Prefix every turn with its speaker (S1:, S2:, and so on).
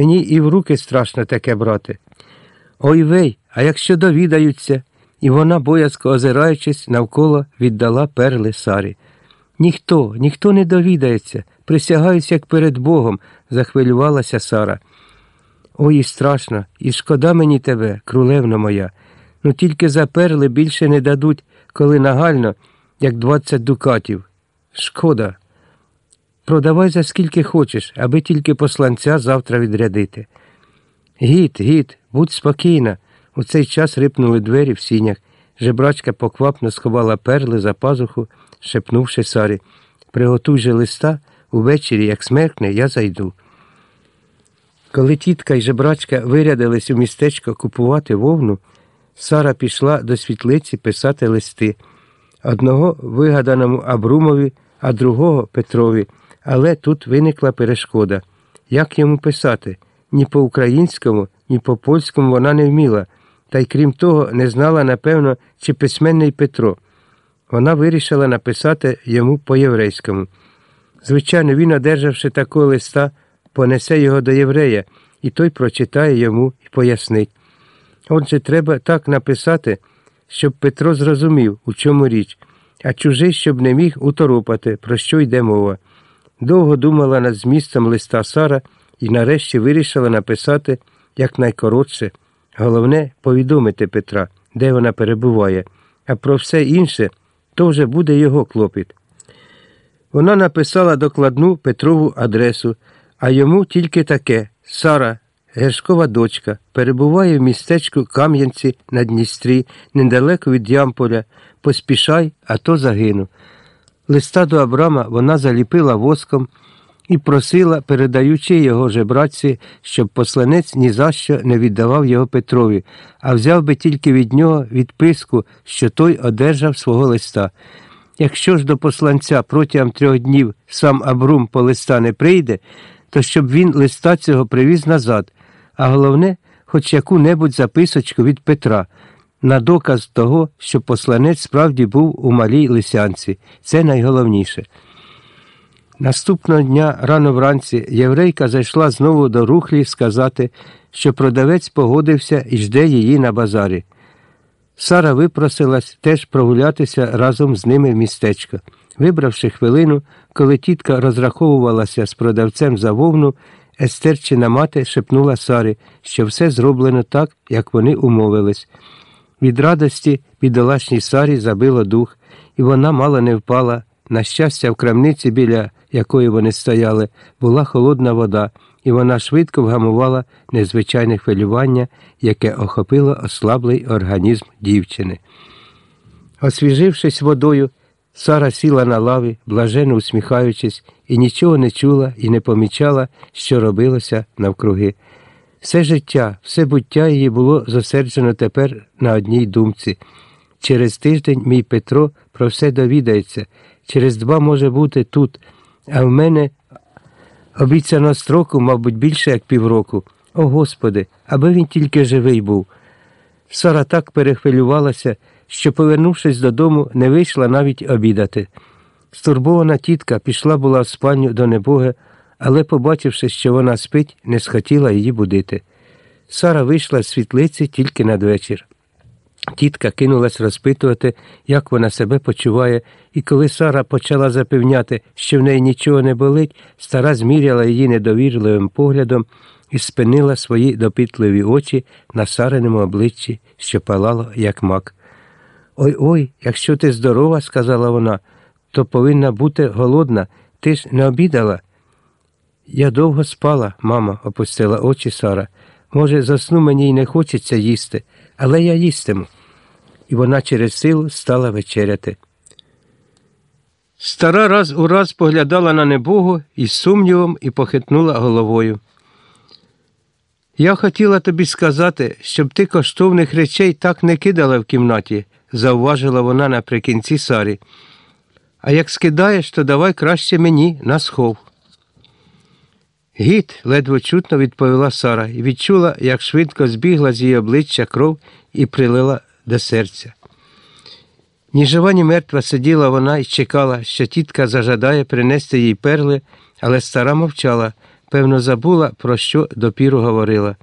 S1: Мені і в руки страшно таке брати. Ой вей, а якщо довідаються, і вона, боязко озираючись, навколо віддала перли Сарі. Ніхто, ніхто не довідається, присягаюсь, як перед Богом, захвилювалася Сара. Ой, і страшно, і шкода мені тебе, крулевна моя. Ну тільки за перли більше не дадуть, коли нагально, як двадцять дукатів. Шкода. Продавай за скільки хочеш, аби тільки посланця завтра відрядити. Гід, гід, будь спокійна. У цей час рипнули двері в сінях. Жебрачка поквапно сховала перли за пазуху, шепнувши Сарі. Приготуй же листа, увечері, як смеркне, я зайду. Коли тітка і жебрачка вирядились у містечко купувати вовну, Сара пішла до світлиці писати листи. Одного вигаданому Абрумові, а другого Петрові. Але тут виникла перешкода. Як йому писати? Ні по-українському, ні по польському вона не вміла, та й крім того, не знала, напевно, чи письменний Петро. Вона вирішила написати йому по-єврейському. Звичайно, він, одержавши такого листа, понесе його до єврея, і той прочитає йому і пояснить. Отже, треба так написати, щоб Петро зрозумів, у чому річ, а чужий, щоб не міг уторопати, про що йде мова. Довго думала над змістом листа Сара і нарешті вирішила написати якнайкоротше. Головне повідомити Петра, де вона перебуває, а про все інше то вже буде його клопіт. Вона написала докладну Петрову адресу, а йому тільки таке Сара, Гершкова дочка, перебуває в містечку Кам'янці на Дністрі, недалеко від Ямполя. Поспішай, а то загину. Листа до Абрама вона заліпила воском і просила, передаючи його жебратці, щоб посланець ні за що не віддавав його Петрові, а взяв би тільки від нього відписку, що той одержав свого листа. Якщо ж до посланця протягом трьох днів сам Абрум по листа не прийде, то щоб він листа цього привіз назад, а головне, хоч яку-небудь записочку від Петра, на доказ того, що посланець справді був у малій лисянці. Це найголовніше. Наступного дня рано вранці єврейка зайшла знову до рухлі сказати, що продавець погодився і жде її на базарі. Сара випросилась теж прогулятися разом з ними в містечко. Вибравши хвилину, коли тітка розраховувалася з продавцем за вовну, Естерчина мати шепнула Сарі, що все зроблено так, як вони умовились. Від радості бідолашній Сарі забило дух, і вона мало не впала. На щастя, в крамниці, біля якої вони стояли, була холодна вода, і вона швидко вгамувала незвичайне хвилювання, яке охопило ослаблий організм дівчини. Освіжившись водою, Сара сіла на лаві, блаженно усміхаючись, і нічого не чула і не помічала, що робилося навкруги. Все життя, все буття її було зосереджено тепер на одній думці. Через тиждень мій Петро про все довідається, через два може бути тут, а в мене обіцяно строку, мабуть, більше як півроку. О Господи, аби він тільки живий був. Сара так перехвилювалася, що, повернувшись додому, не вийшла навіть обідати. Стурбована тітка пішла була в спальню до небога, але, побачивши, що вона спить, не схотіла її будити. Сара вийшла з світлиці тільки надвечір. Тітка кинулась розпитувати, як вона себе почуває, і коли Сара почала запевняти, що в неї нічого не болить, стара зміряла її недовірливим поглядом і спинила свої допитливі очі на сариному обличчі, що палало, як мак. Ой ой, якщо ти здорова, сказала вона, то повинна бути голодна. Ти ж не обідала. Я довго спала, мама, опустила очі Сара. Може, засну мені й не хочеться їсти, але я їстиму. І вона через силу стала вечеряти. Стара раз у раз поглядала на небогу із сумнівом і похитнула головою. Я хотіла тобі сказати, щоб ти коштовних речей так не кидала в кімнаті, зауважила вона наприкінці Сарі. А як скидаєш, то давай краще мені на схов. Гід, ледве чутно відповіла Сара і відчула, як швидко збігла з її обличчя кров і прилила до серця. Ні жива, ні мертва сиділа вона і чекала, що тітка зажадає принести їй перли, але стара мовчала, певно, забула, про що допіру говорила.